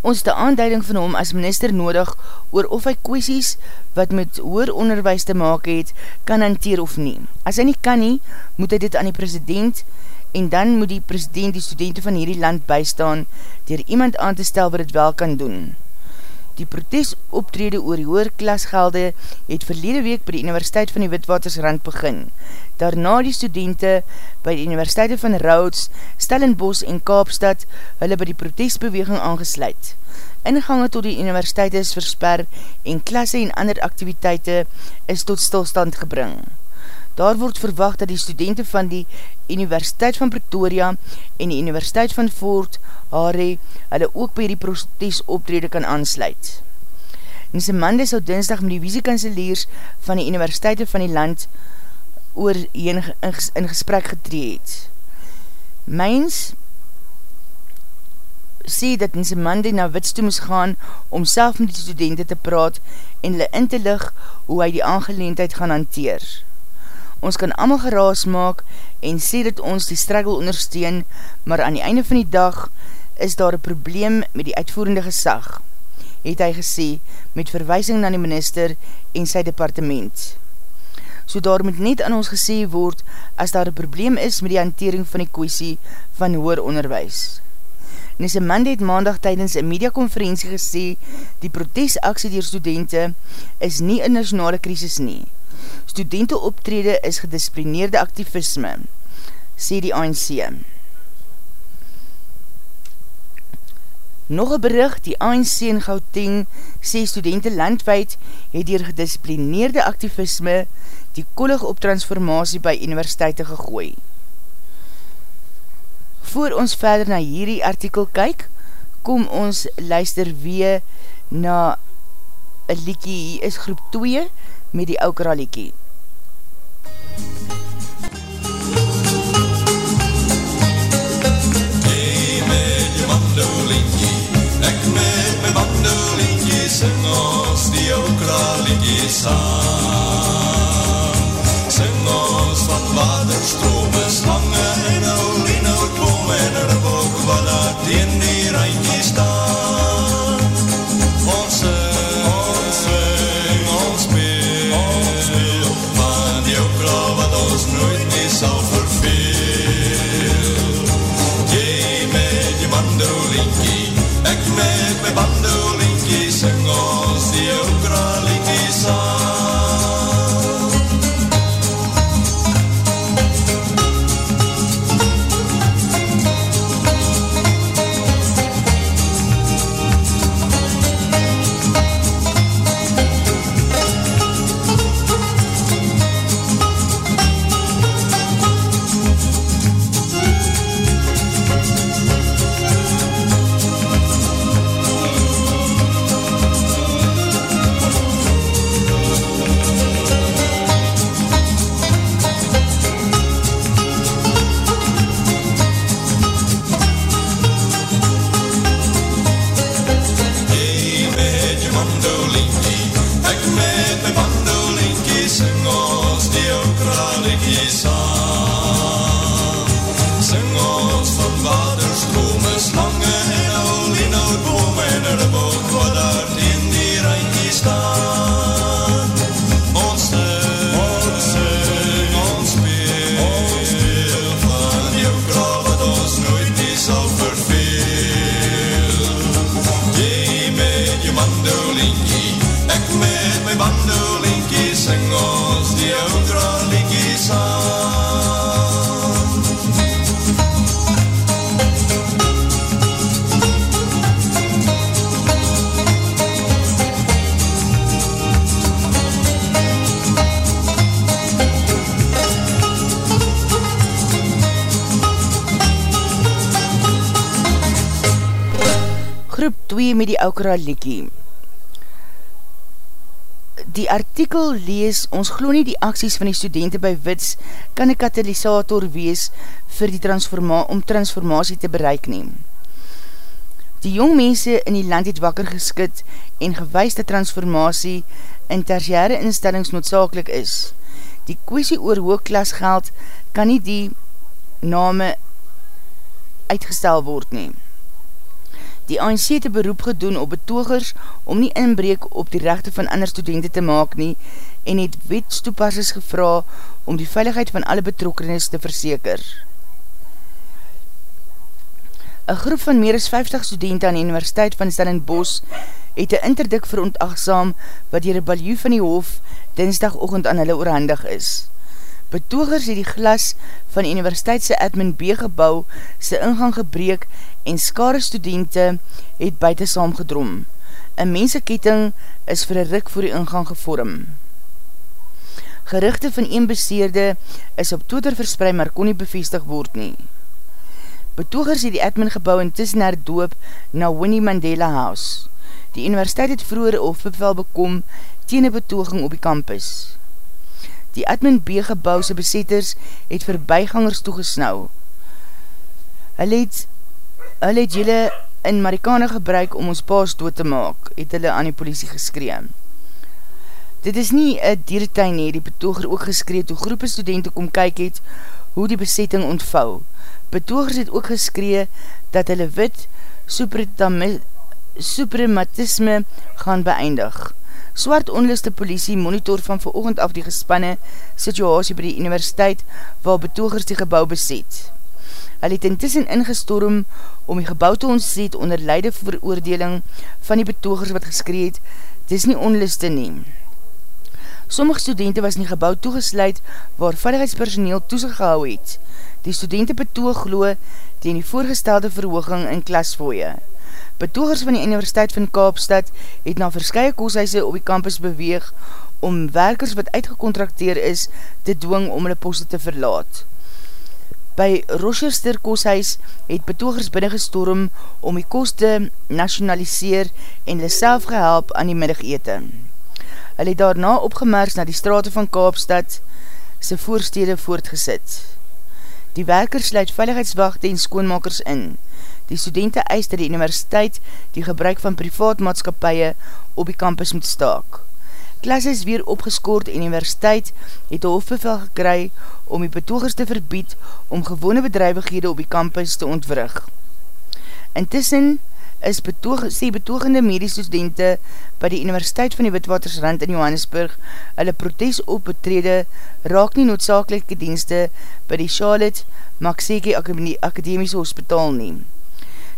Ons de aanduiding van hom as minister nodig oor of hy kwesties wat met hoer onderwijs te maak het, kan hanteer of nie. As hy nie kan nie, moet hy dit aan die president en dan moet die president die studenten van hierdie land bystaan dier iemand aan te stel wat het wel kan doen. Die protest optrede oor die hoer klasgelde het verlede week by die Universiteit van die Witwatersrand begin. Daarna die studenten by die Universiteite van Rhodes, Stellenbos en Kaapstad hulle by die protestbeweging aangesluit. Ingange tot die universiteit is versper en klasse en ander activiteite is tot stilstand gebring. Daar word verwacht dat die studenten van die Universiteit van Pretoria en die Universiteit van Fort Hare hulle ook by die protest optrede kan aansluit. Nsemande sal dinsdag met die visiekanseliers van die universiteite van die land oor in, in gesprek getreed. Myns sê dat Nsemande na Witstoe moes gaan om self met die studenten te praat en hulle in te lig hoe hy die aangeleendheid gaan hanteer. Ons kan allemaal geraas maak en sê dat ons die struggle ondersteun, maar aan die einde van die dag is daar een probleem met die uitvoerende gesag, het hy gesê met verwijsing na die minister en sy departement. So daar moet net aan ons gesê word as daar een probleem is met die hantering van die kwestie van hoer onderwijs. Nese Mande het maandag tydens een mediakonferentie gesê die protesaksie dier studenten is nie een nationale krisis nie. Studenten optrede is gedisciplineerde activisme, sê die ANC. Nog een bericht, die ANC in Gauteng sê studenten landwijd het dier gedisciplineerde activisme die kollig op transformatie by universiteite gegooi. Voor ons verder na hierdie artikel kyk, kom ons luister weer na een liekie, hier is groep 2, met die oukra liekie. Sing ons die oukra liekie saam. Sing ons van waterstrome, slange en oline, klome en ribbok, wandelingkie sing ons die oudralingkie saam. Groep 2 met die Aukra Likkie Die artikel lees, ons glo nie die acties van die studenten by WITS kan een katalysator wees vir die transforma om transformatie te bereik neem. Die jong mense in die land het wakker geskid en gewys dat transformatie in tertiaire instellings noodzakelik is. Die kwestie oor hoogklas geld kan nie die name uitgestel word neem die ANC te beroep gedoen op betogers om nie inbreek op die rechte van ander studenten te maak nie en het wetstoepassers gevra om die veiligheid van alle betrokkenis te verseker. Een groep van meer as 50 studenten aan die Universiteit van Stellenbosch het een interdik verontagzaam wat die rebellie van die hof dinsdagochtend aan hulle oorhandig is. Betogers het die glas van die universiteitse admin B gebouw sy ingang gebreek en skare studenten het buiten saamgedrom. Een menseketting is vir een rik voor die ingang gevorm. Gerichte van een besteerde is op Twitter verspreid maar kon nie bevestig word nie. Betogers het die admin gebouw in tussen haar doop na Winnie Mandela House. Die universiteit het vroeger of bevel bekom teen een betoging op die campus. Die admin B-gebouwse besetters het verbygangers toegesnauw. Hulle het, hulle het julle in Marikane gebruik om ons paas dood te maak, het hulle aan die politie geskreem. Dit is nie een dieretuin nie, die betoger ook geskreed hoe groepe studenten kom kyk het hoe die besetting ontvou. Betogers het ook geskreed dat hulle wit suprematisme gaan beëindig. Swart onliste politie monitor van veroogend af die gespanne situasie by die universiteit waar betogers die gebouw beset. Hy het intussen ingestorm om die gebouw te ontzet onder leide veroordeling van die betogers wat geskreed, dis nie onliste neem. Sommige studenten was in die gebouw toegesluit waar veiligheidspersoneel toesig gehou het. Die studenten betoog glo tegen die voorgestelde verhooging in klasvooie. Betogers van die Universiteit van Kaapstad het na verskye koshuise op die campus beweeg om werkers wat uitgekontrakteer is te dwing om hulle poste te verlaat. By Rochester koshuis het betogers binnengestorm om die koste nationaliseer en hulle self gehelp aan die middagete. Hulle het daarna opgemers na die straten van Kaapstad sy voorstede voortgesit. Die werkers sluit veiligheidswachte en skoonmakers in. Die studenten eis dat die universiteit die gebruik van privaatmaatskapie op die campus moet staak. Klas is weer opgeskoord en universiteit het een hofbevel gekry om die betogers te verbied om gewone bedrijvighede op die campus te ontwrig. Intussen is betoog, sê betogende mediestudenten by die Universiteit van die Witwatersrand in Johannesburg hulle protes op betrede raak nie noodzakelike dienste by die Charlotte Maxeke Akademiese Hospitaal neem.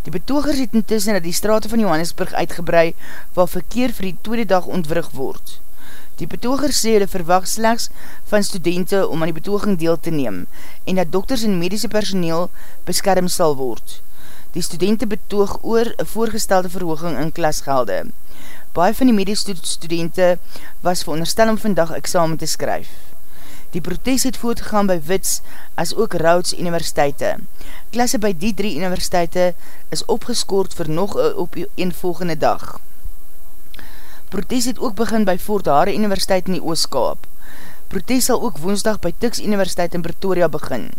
Die betogers het intussen na die straten van Johannesburg uitgebrei waar verkeer vir die tweede dag ontwrig word. Die betogers sê hulle verwacht slechts van studenten om aan die betoging deel te neem en dat dokters en medische personeel beskerm sal word. Die studenten betoog oor een voorgestelde verhooging in klasgelde. Baie van die medische studenten was veronderstel om vandag examen te skryf. Die protest het voortgegaan by WITS as ook Rhodes Universiteite. Klasse by die drie universiteite is opgeskoord vir nog op een volgende dag. Protest het ook begin by Fort Hare Universiteit in die Ooskaap. Protest sal ook woensdag by Tux Universiteit in Pretoria begin.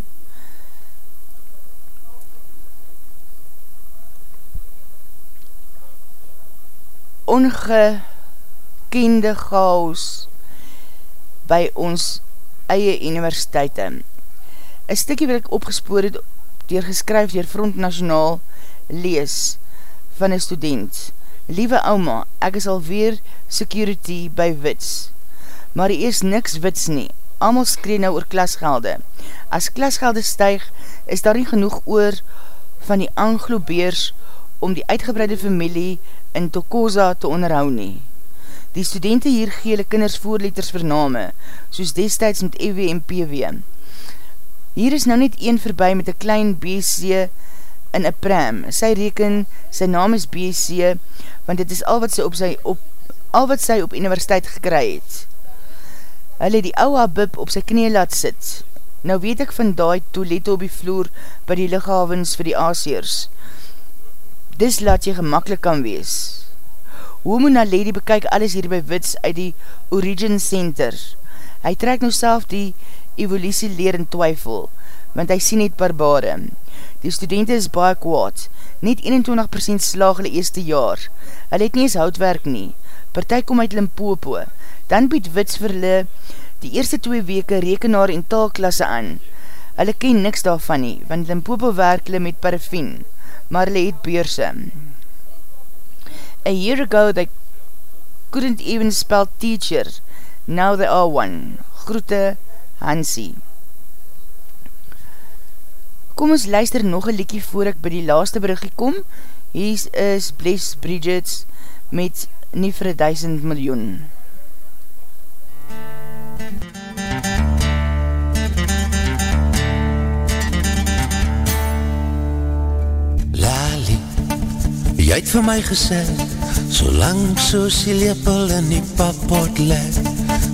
Ongekende chaos by ons eie universiteite. Een stikkie wat ek opgespoor het door geskryf door Front Nationaal lees van een student. Liewe ouma, ek is alweer security by wits. Maar hier is niks wits nie. Amal skree nou oor klasgelde. As klasgelde stuig, is daar nie genoeg oor van die anglobeers om die uitgebreide familie in Tokoza te onderhou nie. Die studenten hier gele kinders voorletters vername, soos destijds met EW en PW. Hier is nou net een voorbij met een klein BC in een pram. Sy reken, sy naam is BC, want dit is al wat sy op, sy op, al wat sy op universiteit gekry het. Hulle die ouwe bib op sy knie laat sit. Nou weet ek van die toilette op die vloer by die lichthavens vir die Aasiers. Dis laat jy gemakkelijk kan wees. Homo Naledi bekyk alles hier by Wits uit die Origin Center. Hy trek nou self die evolutie leer in twyfel, want hy sien net barbare. Die studenten is baie kwaad, net 21% slaag hulle eerste jaar. Hulle het nie eens houtwerk nie. Partij kom uit Limpopo, dan bied Wits vir hulle die eerste twee weke rekenaar en taalklasse aan. Hulle ken niks daarvan nie, want Limpopo werk hulle met paraffin, maar hulle het beurse. A year ago they couldn't even spell teacher. Now they are one. Groete, Hansie. Kom ons luister nog een liekie voor ek by die laaste berigie kom. Hier is Bless Bridgets met nie vir duisend miljoen. Lali, jy het vir my gesê, solang soos die lepel in die pappot le,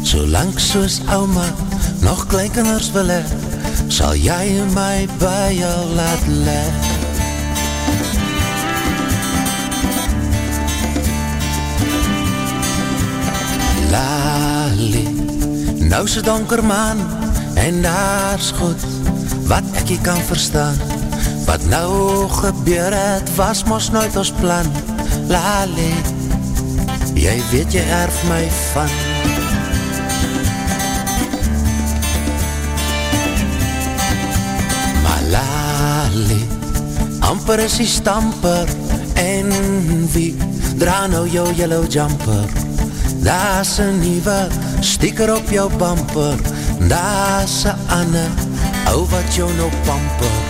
solang soos ouma nog kleinkinders wil he, sal jy my by jou laat le. Lali, nou se donker man, en daar's goed, wat ek jy kan verstaan, wat nou gebeur het, was mos nooit ons plan, Lali, jy weet jy erf my van. Maar Lali, amper is die stamper, en wie dra nou jou yellow jumper? Daar's een nieuwe sticker op jou bumper, daar's een ander, ou wat jou nou pamper.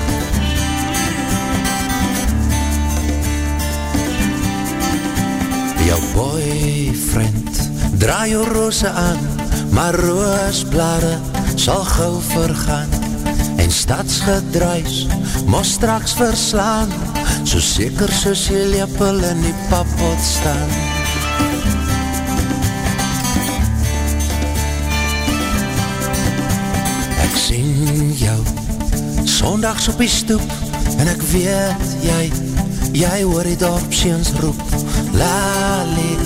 Jou boyfriend. Draai jou roose aan Maar roosblare sal gauw vergaan. En stadsgedruis Mos straks verslaan So seker soos jy lepel in die papot staan. Ek sien jou Sondags op die stoep En ek weet jy Jy hoor die dorpsjens roep Lali,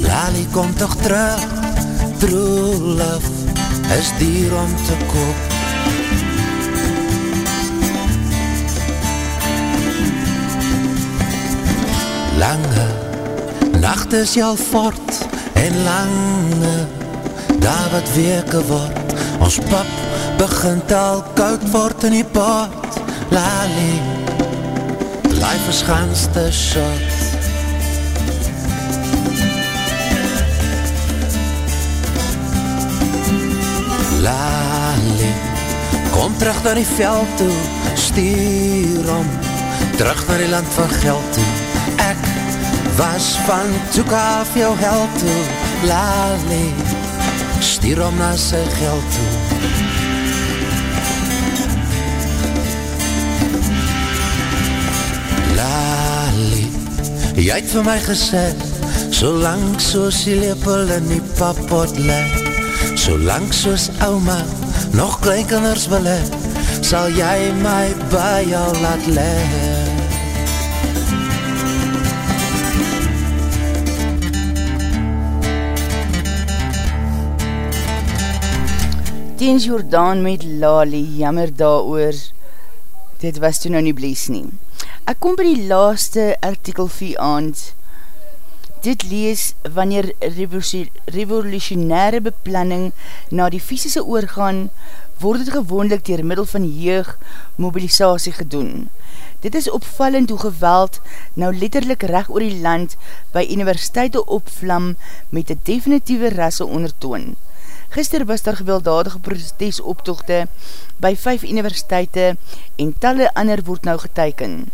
Lali kom toch terug. True love is dier om te koop. Lange nacht is jy al fort En lange daar wat weke word. Ons pap begint al koud word in die pot. Lali, life is gans te short kom terug naar die veld toe, stuur om, terug naar die land van geld toe. Ek was van toek af jou held toe, Lali, stuur om naar sy geld toe. Lali, jy het vir my gesê, solang soos die lepel in die papot leg, Solang soos ouma nog kleinkinders wil he, sal jy my by jou laat leg. Teens Jordaan met Lali, jammer daar oor, dit was toen nou nie blees nie. Ek kom by die laaste artikel 4 aand, dit lees wanneer revolutionaire beplanning na die fysische oorgaan, word het gewoonlik dier middel van jeug mobilisatie gedoen. Dit is opvallend hoe geweld nou letterlik recht oor die land by universiteite opvlam met die definitieve rasse ondertoon. Gister was daar gewelddadige protestoptochte by vijf universiteite en talle ander word nou geteiken.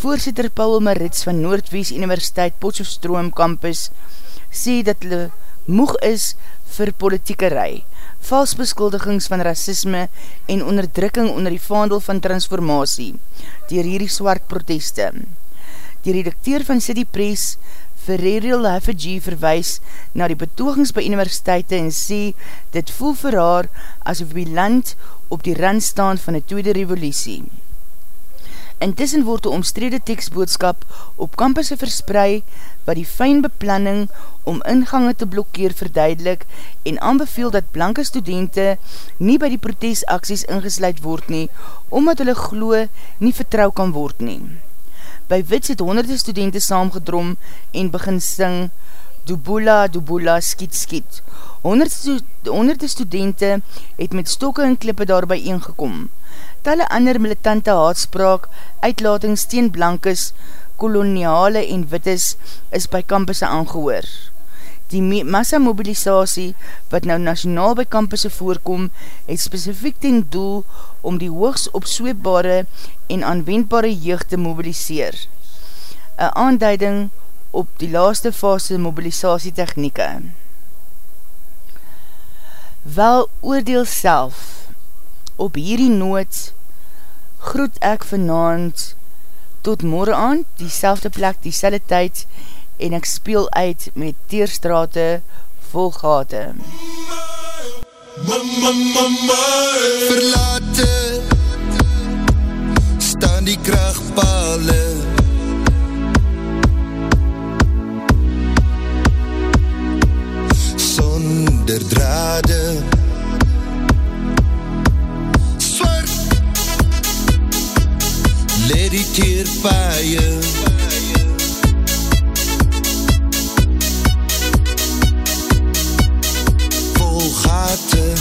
Voorzitter Paul Marits van Noordwies Universiteit Potsoefstroom Campus sê dat hulle moeg is vir politieke rij, vals beskuldigings van racisme en onderdrukking onder die vaandel van transformatie, dier hierdie swart proteste. Die redakteur van City Press, Ferreriel Heffegee, verwijs na die betogings by universiteite en sê, dit voel vir haar asof die land op die rand staan van die tweede revolutie. Intussen word die omstrede tekstboodskap op kampusse versprei wat die fijn beplanning om ingange te blokkeer verduidelik en aanbeveel dat blanke studente nie by die protesaksies ingesluid word nie, omdat hulle glo nie vertrou kan word nie. By Wits het honderde studente saamgedrom en begin sing Dubula, Dubula, skiet, skiet. Honderde studente het met stokke en klippe daarby eengekom. Talle ander militante haatspraak, uitlatings teen blankes, koloniale en wittes is by kampusse aangehoor. Die massamobilisatie wat nou nationaal by kampusse voorkom, het specifiek ten doel om die hoogs opsweepbare en aanwendbare jeugd te mobiliseer. Een aanduiding op die laaste fase mobilisasietechnieke. Wel oordeel self, op hierdie noot groet ek vanavond tot morgen aan, die selfde plek, die selle tyd, en ek speel uit met teerstrate vol gate. Verlate staan die krachtpale Sonder drade Let die teerpaaie Vol gate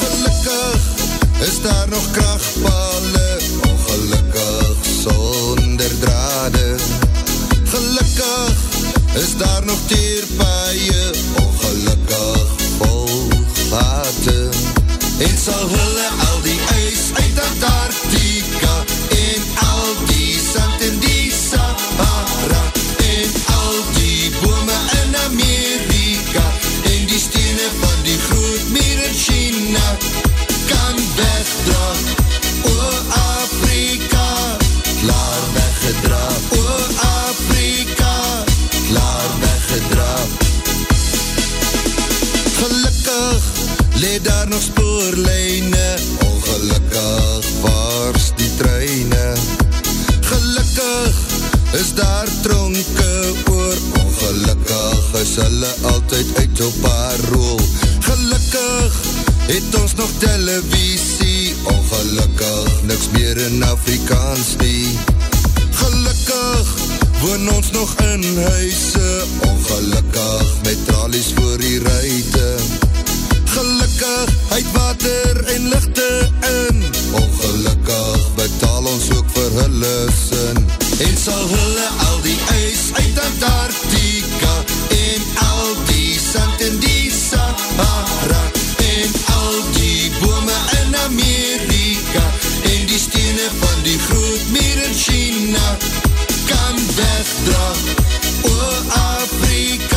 Gelukkig is daar nog krachtpale daar nog teerpaaie Ongelukkig vol gate En sal hulle al die ijs uit Antarctica En al die sand in die Sahara En al die bome in Amerika En die stene van die groot meer in China Kan wegdra uit op haar rol Gelukkig het ons nog televisie. Ongelukkig niks meer in Afrikaans nie. Gelukkig woon ons nog in huise. Ongelukkig met tralies voor die ruite. Gelukkig uit water en lichte in. Ongelukkig betaal ons ook vir hulle sin. En sal hulle al die ijs uit Antarctica En al die in Amerika. En die stene van die groot meer in China Kan wegdra O Afrika